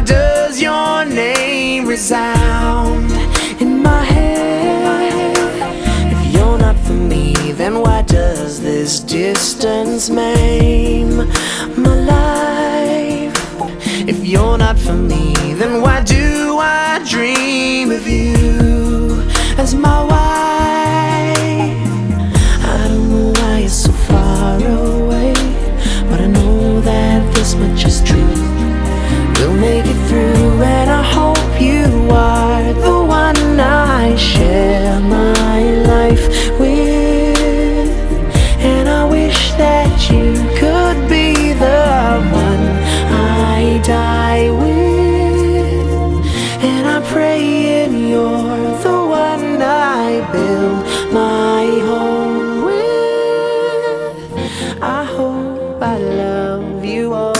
does your name resound in my head? If you're not for me, then why does this distance maim my life? If you're not for me, love you all